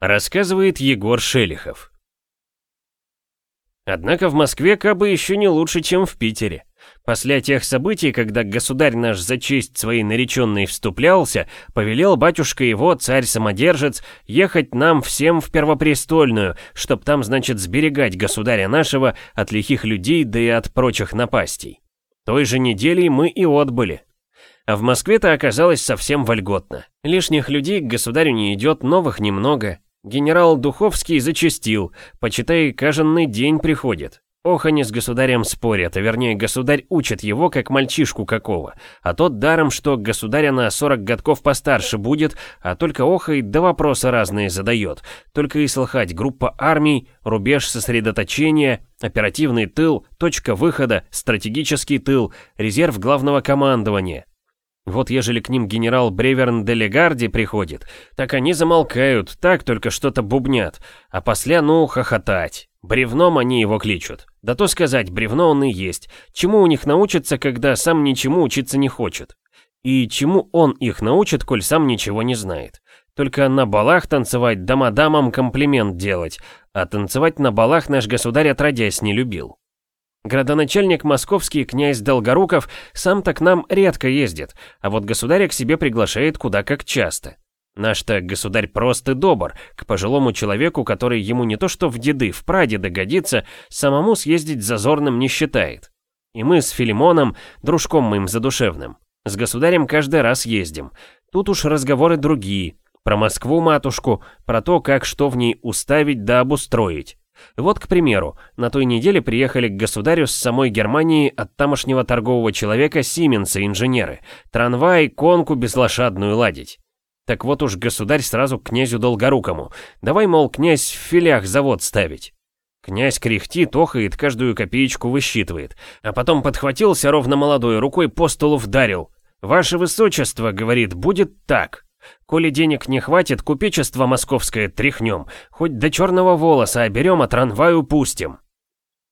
Рассказывает Егор Шелихов. Однако в Москве кабы еще не лучше, чем в Питере. После тех событий, когда государь наш за честь своей нареченной вступлялся, повелел батюшка его, царь-самодержец, ехать нам всем в Первопрестольную, чтоб там, значит, сберегать государя нашего от лихих людей, да и от прочих напастей. Той же неделей мы и отбыли. А в Москве-то оказалось совсем вольготно. Лишних людей к государю не идет, новых немного. Генерал Духовский зачастил, почитай, каждый день приходит. Ох, они с государем спорят, а вернее, государь учит его, как мальчишку какого. А тот даром, что государя на 40 годков постарше будет, а только охает, да вопросы разные задает. Только и слыхать, группа армий, рубеж сосредоточения, оперативный тыл, точка выхода, стратегический тыл, резерв главного командования. Вот ежели к ним генерал Бреверн де Легарди приходит, так они замолкают, так только что-то бубнят, а после, ну, хохотать. Бревном они его кличут. Да то сказать, бревно он и есть. Чему у них научиться, когда сам ничему учиться не хочет? И чему он их научит, коль сам ничего не знает? Только на балах танцевать, да мадамам комплимент делать, а танцевать на балах наш государь отродясь не любил. Градоначальник московский князь Долгоруков сам-то к нам редко ездит, а вот государя к себе приглашает куда как часто. Наш-то государь прост и добр, к пожилому человеку, который ему не то что в деды, в прадеды годится, самому съездить зазорным не считает. И мы с Филимоном, дружком моим задушевным, с государем каждый раз ездим. Тут уж разговоры другие, про Москву-матушку, про то, как что в ней уставить да обустроить. Вот, к примеру, на той неделе приехали к государю с самой Германии от тамошнего торгового человека Сименса инженеры, трамвай, конку безлошадную ладить. Так вот уж государь сразу к князю Долгорукому. Давай, мол, князь в филях завод ставить. Князь кряхтит, охает, каждую копеечку высчитывает. А потом подхватился ровно молодой рукой по столу вдарил. «Ваше высочество, — говорит, — будет так. Коли денег не хватит, купечество московское тряхнем. Хоть до черного волоса оберем, а трамваю пустим».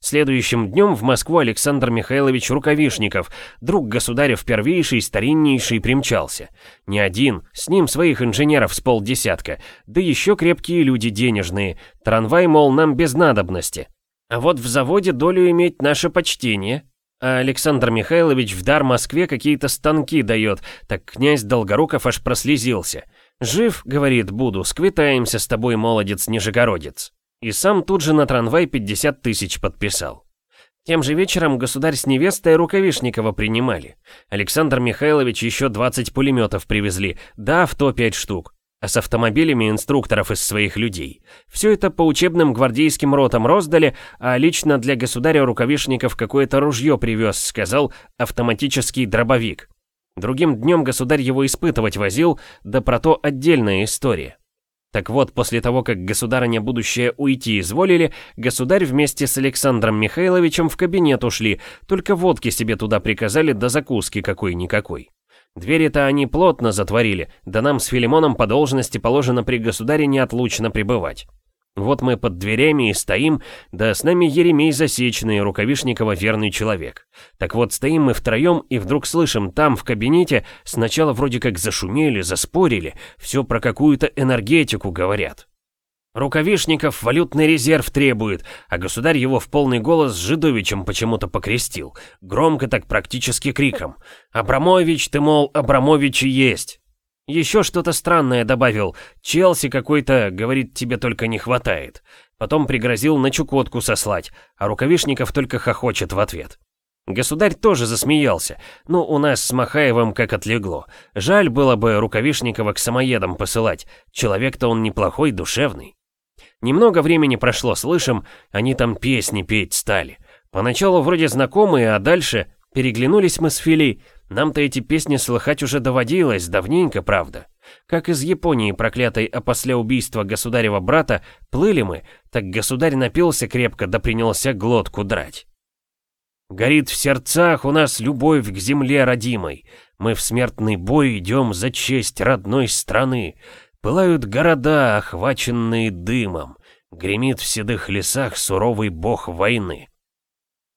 Следующим днем в Москву Александр Михайлович Рукавишников, друг государев первейший, стариннейший, примчался. Не один, с ним своих инженеров с полдесятка, да еще крепкие люди денежные, трамвай, мол, нам без надобности. А вот в заводе долю иметь наше почтение. А Александр Михайлович в дар Москве какие-то станки дает, так князь Долгоруков аж прослезился. «Жив, — говорит, — буду, сквитаемся с тобой, молодец-нижегородец». И сам тут же на трамвай 50 тысяч подписал. Тем же вечером государь с невестой Рукавишникова принимали. Александр Михайлович еще 20 пулеметов привезли, да авто 5 штук. А с автомобилями инструкторов из своих людей. Все это по учебным гвардейским ротам роздали, а лично для государя Рукавишников какое-то ружье привез, сказал, автоматический дробовик. Другим днем государь его испытывать возил, да про то отдельная история. Так вот, после того, как государыня будущее уйти изволили, государь вместе с Александром Михайловичем в кабинет ушли, только водки себе туда приказали да закуски какой-никакой. Двери-то они плотно затворили, да нам с Филимоном по должности положено при государе неотлучно пребывать. Вот мы под дверями и стоим, да с нами Еремей Засечный, Рукавишникова верный человек. Так вот, стоим мы втроем и вдруг слышим там, в кабинете, сначала вроде как зашумели, заспорили, все про какую-то энергетику говорят. Рукавишников валютный резерв требует, а государь его в полный голос с Жидовичем почему-то покрестил. Громко так практически криком. «Абрамович, ты, мол, Абрамович и есть!» Еще что-то странное добавил. Челси какой-то, говорит, тебе только не хватает. Потом пригрозил на Чукотку сослать, а Рукавишников только хохочет в ответ. Государь тоже засмеялся. Ну, у нас с Махаевым как отлегло. Жаль было бы Рукавишникова к самоедам посылать. Человек-то он неплохой, душевный. Немного времени прошло, слышим, они там песни петь стали. Поначалу вроде знакомые, а дальше переглянулись мы с Филей. Нам-то эти песни слыхать уже доводилось, давненько, правда. Как из Японии проклятой, а после убийства государева брата плыли мы, так государь напился крепко да принялся глотку драть. Горит в сердцах у нас любовь к земле родимой. Мы в смертный бой идем за честь родной страны. Пылают города, охваченные дымом. Гремит в седых лесах суровый бог войны.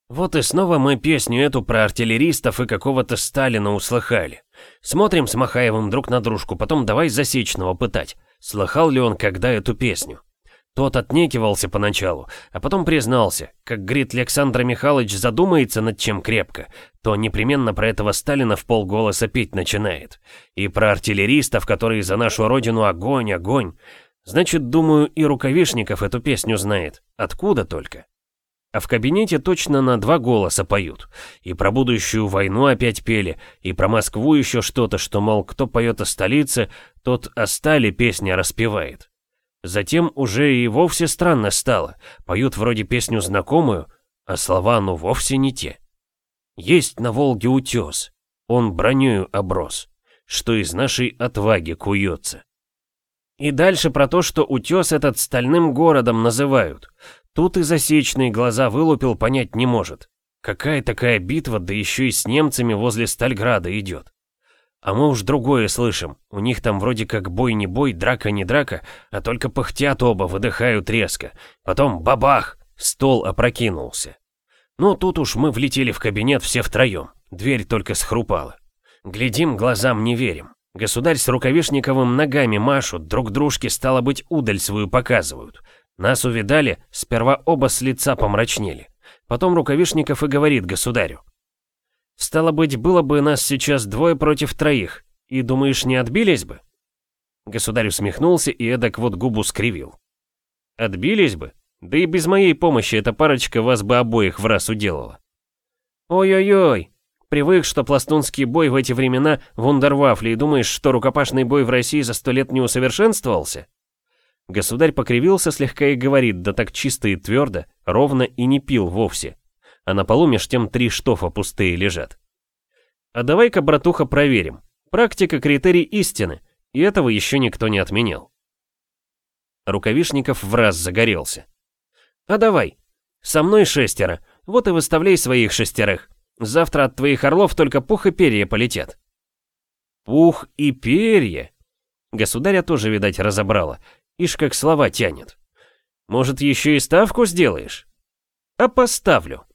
Вот и снова мы песню эту про артиллеристов и какого-то Сталина услыхали. Смотрим с Махаевым друг на дружку, потом давай Засечного пытать. слыхал ли он когда эту песню. Тот отнекивался поначалу, а потом признался, как говорит Александр Михайлович задумается над чем крепко, то непременно про этого Сталина в полголоса петь начинает. И про артиллеристов, которые за нашу родину огонь, огонь. Значит, думаю, и Рукавишников эту песню знает. Откуда только? А в кабинете точно на два голоса поют. И про будущую войну опять пели, и про Москву еще что-то, что, мол, кто поет о столице, тот о стали песня распевает. Затем уже и вовсе странно стало. Поют вроде песню знакомую, а слова ну вовсе не те. Есть на Волге утес, он бронёю оброс, что из нашей отваги куется. И дальше про то, что утес этот стальным городом называют. Тут и засечные глаза вылупил, понять не может. Какая такая битва, да еще и с немцами возле Стальграда идет. А мы уж другое слышим. У них там вроде как бой не бой, драка не драка, а только пыхтят оба, выдыхают резко. Потом бабах! Стол опрокинулся. Ну, тут уж мы влетели в кабинет все втроем. Дверь только схрупала. Глядим, глазам не верим. Государь с Рукавишниковым ногами машут, друг дружке, стало быть, удаль свою показывают. Нас увидали, сперва оба с лица помрачнели. Потом Рукавишников и говорит государю. Стало быть, было бы нас сейчас двое против троих. И думаешь, не отбились бы? Государь усмехнулся и эдак вот губу скривил. Отбились бы? Да и без моей помощи эта парочка вас бы обоих в раз уделала. Ой-ой-ой, привык, что пластунский бой в эти времена вундервафли, и думаешь, что рукопашный бой в России за сто лет не усовершенствовался? Государь покривился слегка и говорит, да так чисто и твердо, ровно и не пил вовсе а на полу меж тем три штофа пустые лежат. А давай-ка, братуха, проверим. Практика – критерий истины, и этого еще никто не отменял. Рукавишников в раз загорелся. А давай. Со мной шестеро. Вот и выставляй своих шестерых. Завтра от твоих орлов только пух и перья полетят. Пух и перья? Государя тоже, видать, разобрала. Ишь, как слова тянет. Может, еще и ставку сделаешь? А поставлю.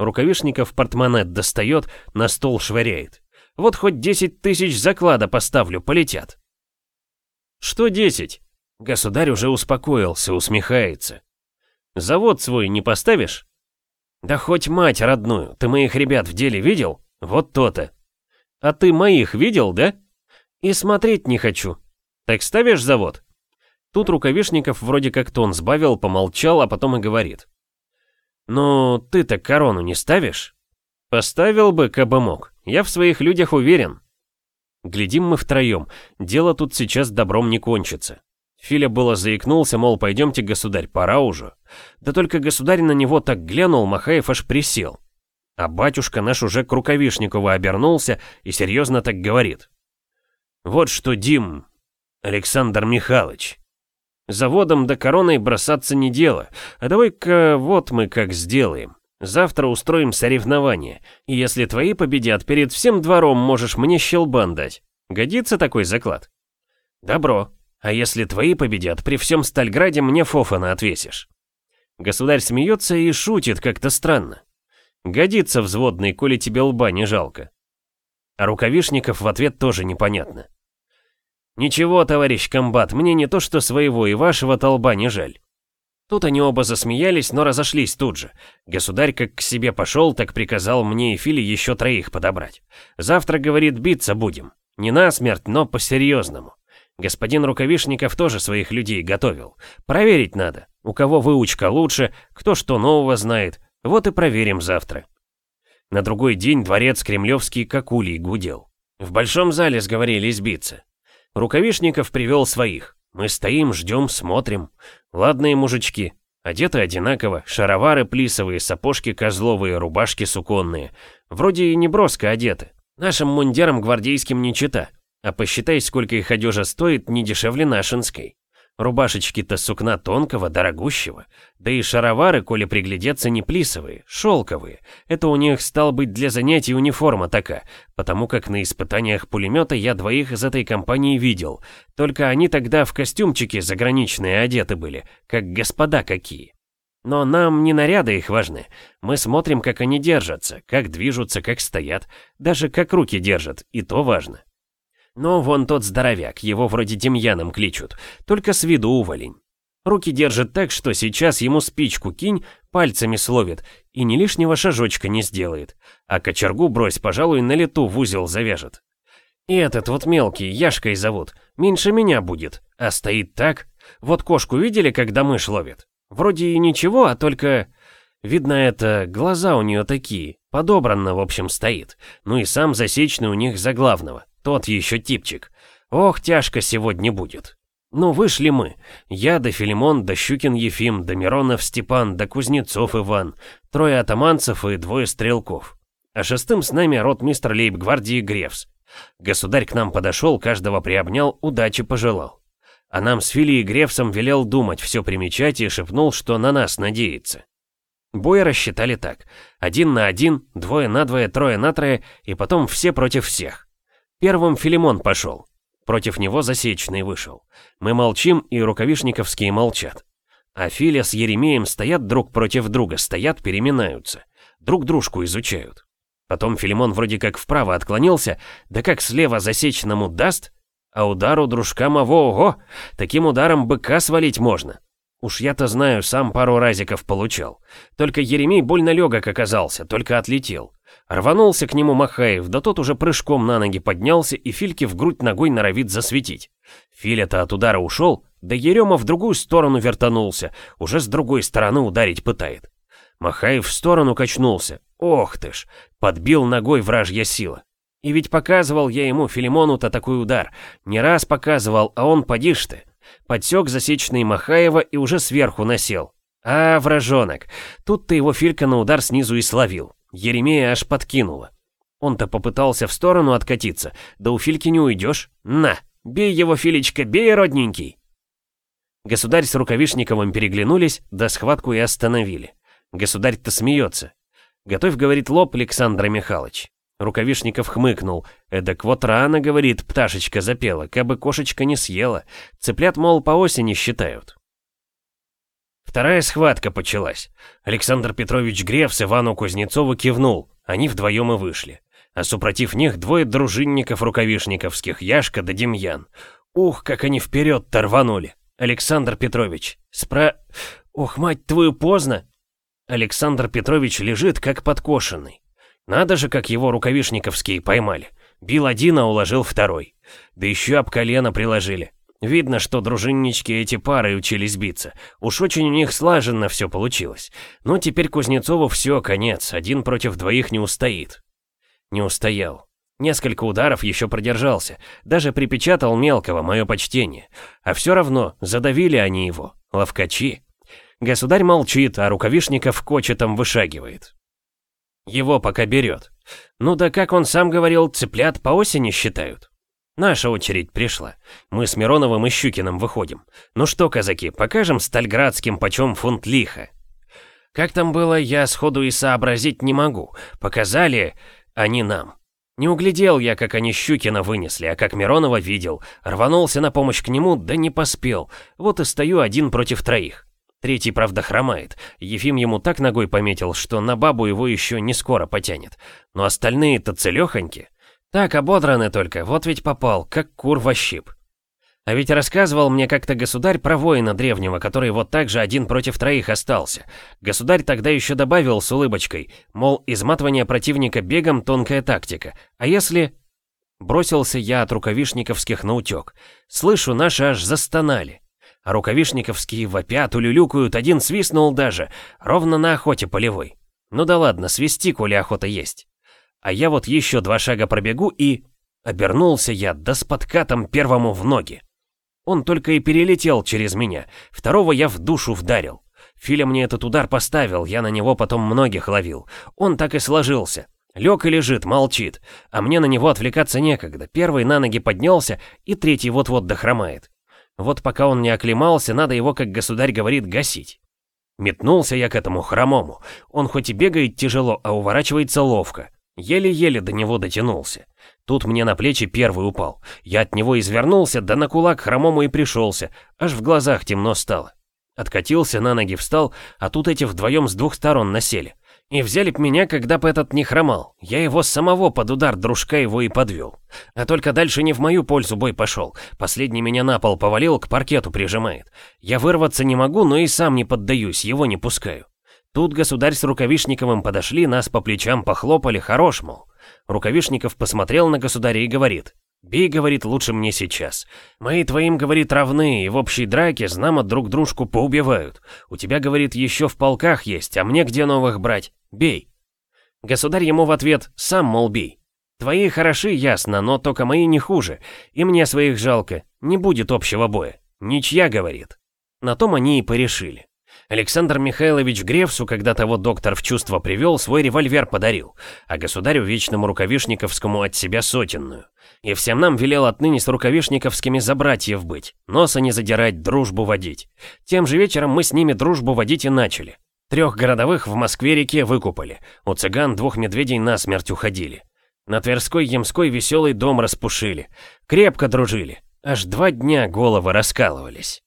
Рукавишников портмонет достает, на стол швыряет. Вот хоть 10 тысяч заклада поставлю, полетят. Что 10? Государь уже успокоился, усмехается. Завод свой не поставишь? Да хоть мать родную, ты моих ребят в деле видел? Вот то-то. А ты моих видел, да? И смотреть не хочу. Так ставишь завод? Тут Рукавишников вроде как тон сбавил, помолчал, а потом и говорит. «Ну, ты-то корону не ставишь?» «Поставил бы, кабы мог. Я в своих людях уверен». Глядим мы втроем. Дело тут сейчас добром не кончится. Филя было заикнулся, мол, пойдемте, государь, пора уже. Да только государь на него так глянул, Махаев аж присел. А батюшка наш уже к Рукавишникову обернулся и серьезно так говорит. «Вот что, Дим, Александр Михайлович, Заводом да короной бросаться не дело. А давай-ка вот мы как сделаем. Завтра устроим соревнование. И если твои победят, перед всем двором можешь мне щелбан дать. Годится такой заклад? Добро. А если твои победят, при всем Стальграде мне фофана отвесишь. Государь смеется и шутит как-то странно. Годится взводный, коли тебе лба не жалко. А рукавишников в ответ тоже непонятно. «Ничего, товарищ комбат, мне не то что своего и вашего толба не жаль». Тут они оба засмеялись, но разошлись тут же. Государь как к себе пошел, так приказал мне и Филе еще троих подобрать. Завтра, говорит, биться будем. Не насмерть, но по-серьезному. Господин Рукавишников тоже своих людей готовил. Проверить надо, у кого выучка лучше, кто что нового знает. Вот и проверим завтра. На другой день дворец Кремлевский как улей гудел. В большом зале сговорились биться. Рукавишников привел своих. Мы стоим, ждем, смотрим. Ладные мужички. Одеты одинаково, шаровары плисовые, сапожки козловые, рубашки суконные. Вроде и не броско одеты. Нашим мундирам гвардейским не чита. А посчитай, сколько их одежа стоит, не дешевле нашинской. Рубашечки-то сукна тонкого, дорогущего. Да и шаровары, коли приглядеться, не плисовые, шелковые. Это у них, стал быть, для занятий униформа такая, потому как на испытаниях пулемета я двоих из этой компании видел. Только они тогда в костюмчики заграничные одеты были, как господа какие. Но нам не наряды их важны. Мы смотрим, как они держатся, как движутся, как стоят, даже как руки держат, и то важно. Но вон тот здоровяк, его вроде Демьяном кличут, только с виду уволень. Руки держит так, что сейчас ему спичку кинь, пальцами словит и ни лишнего шажочка не сделает. А кочергу брось, пожалуй, на лету в узел завяжет. И этот вот мелкий, Яшкой зовут, меньше меня будет, а стоит так. Вот кошку видели, когда мышь ловит? Вроде и ничего, а только... Видно это, глаза у нее такие, подобранно, в общем, стоит. Ну и сам засечный у них за главного, тот еще типчик. Ох, тяжко сегодня будет. Ну, вышли мы. Я да Филимон, да Щукин Ефим, да Миронов Степан, да Кузнецов Иван, трое атаманцев и двое стрелков. А шестым с нами ротмистр лейб-гвардии Гревс. Государь к нам подошел, каждого приобнял, удачи пожелал. А нам с Филией Гревсом велел думать, все примечать и шепнул, что на нас надеется. Бой рассчитали так. Один на один, двое на двое, трое на трое, и потом все против всех. Первым Филимон пошел. Против него Засечный вышел. Мы молчим, и рукавишниковские молчат. А Филя с Еремеем стоят друг против друга, стоят, переминаются. Друг дружку изучают. Потом Филимон вроде как вправо отклонился, да как слева Засечному даст, а удару дружка моего, ого, таким ударом быка свалить можно. Уж я-то знаю, сам пару разиков получал. Только Еремей больно легок оказался, только отлетел. Рванулся к нему Махаев, да тот уже прыжком на ноги поднялся и Фильке в грудь ногой норовит засветить. Филя-то от удара ушел, да Ерема в другую сторону вертанулся, уже с другой стороны ударить пытает. Махаев в сторону качнулся. Ох ты ж, подбил ногой вражья сила. И ведь показывал я ему, Филимону-то, такой удар. Не раз показывал, а он, подишь ты. Подсек засечный Махаева и уже сверху насел. А, вражонок, тут-то его Филька на удар снизу и словил. Еремея аж подкинуло. Он-то попытался в сторону откатиться, да у Фильки не уйдешь. На, бей его, Филечка, бей, родненький. Государь с Рукавишниковым переглянулись, да схватку и остановили. Государь-то смеется. Готовь, говорит, лоб, Александр Михайлович. Рукавишников хмыкнул. Эдак вот рано, говорит, пташечка запела, кабы кошечка не съела. Цыплят, мол, по осени считают. Вторая схватка почалась. Александр Петрович Гревс Ивану Кузнецову кивнул. Они вдвоем и вышли. А супротив них двое дружинников рукавишниковских, Яшка да Демьян. Ух, как они вперед-то рванули. Александр Петрович, спра... Ух, мать твою, поздно. Александр Петрович лежит как подкошенный. Надо же, как его рукавишниковские поймали. Бил один, а уложил второй. Да еще об колено приложили. Видно, что дружиннички эти пары учились биться. Уж очень у них слаженно все получилось. Но теперь Кузнецову все, конец. Один против двоих не устоит. Не устоял. Несколько ударов еще продержался. Даже припечатал мелкого, мое почтение. А все равно задавили они его. Ловкачи. Государь молчит, а рукавишников кочетом вышагивает. Его пока берет. Ну да как он сам говорил, цыплят по осени считают. Наша очередь пришла. Мы с Мироновым и Щукиным выходим. Ну что, казаки, покажем Стальградским, почем фунт лиха. Как там было, я сходу и сообразить не могу. Показали они нам. Не углядел я, как они Щукина вынесли, а как Миронова видел. Рванулся на помощь к нему, да не поспел. Вот и стою один против троих. Третий, правда, хромает. Ефим ему так ногой пометил, что на бабу его еще не скоро потянет. Но остальные-то целехоньки. Так, ободраны только, вот ведь попал, как кур во щип. А ведь рассказывал мне как-то государь про воина древнего, который вот так же один против троих остался. Государь тогда еще добавил с улыбочкой, мол, изматывание противника бегом тонкая тактика. А если... Бросился я от рукавишниковских на утек. Слышу, наши аж застонали. А рукавишниковские вопят, улюлюкают, один свистнул даже, ровно на охоте полевой. Ну да ладно, свисти, коли охота есть. А я вот еще два шага пробегу и... Обернулся я, да с подкатом первому в ноги. Он только и перелетел через меня, второго я в душу вдарил. Филя мне этот удар поставил, я на него потом многих ловил. Он так и сложился. Лег и лежит, молчит, а мне на него отвлекаться некогда. Первый на ноги поднялся, и третий вот-вот дохромает. Вот пока он не оклемался, надо его, как государь говорит, гасить. Метнулся я к этому хромому. Он хоть и бегает тяжело, а уворачивается ловко. Еле-еле до него дотянулся. Тут мне на плечи первый упал. Я от него извернулся, да на кулак хромому и пришелся. Аж в глазах темно стало. Откатился, на ноги встал, а тут эти вдвоем с двух сторон насели. И взяли б меня, когда б этот не хромал. Я его самого под удар дружка его и подвел. А только дальше не в мою пользу бой пошел. Последний меня на пол повалил, к паркету прижимает. Я вырваться не могу, но и сам не поддаюсь, его не пускаю. Тут государь с Рукавишниковым подошли, нас по плечам похлопали, хорош, мол. Рукавишников посмотрел на государя и говорит, «Бей, — говорит, — лучше мне сейчас. Мои твоим, — говорит, — равны, и в общей драке, знамо, друг дружку поубивают. У тебя, — говорит, — еще в полках есть, а мне где новых брать? Бей!» Государь ему в ответ, «Сам, мол, бей. Твои хороши, ясно, но только мои не хуже, и мне своих жалко, не будет общего боя. Ничья, — говорит». На том они и порешили. Александр Михайлович Гревсу, когда того доктор в чувство привел, свой револьвер подарил, а государю вечному рукавишниковскому от себя сотенную. И всем нам велел отныне с рукавишниковскими за братьев быть, носа не задирать, дружбу водить. Тем же вечером мы с ними дружбу водить и начали. Трех городовых в Москве-реке выкупали, у цыган двух медведей насмерть уходили. На Тверской Ямской веселый дом распушили, крепко дружили, аж два дня головы раскалывались.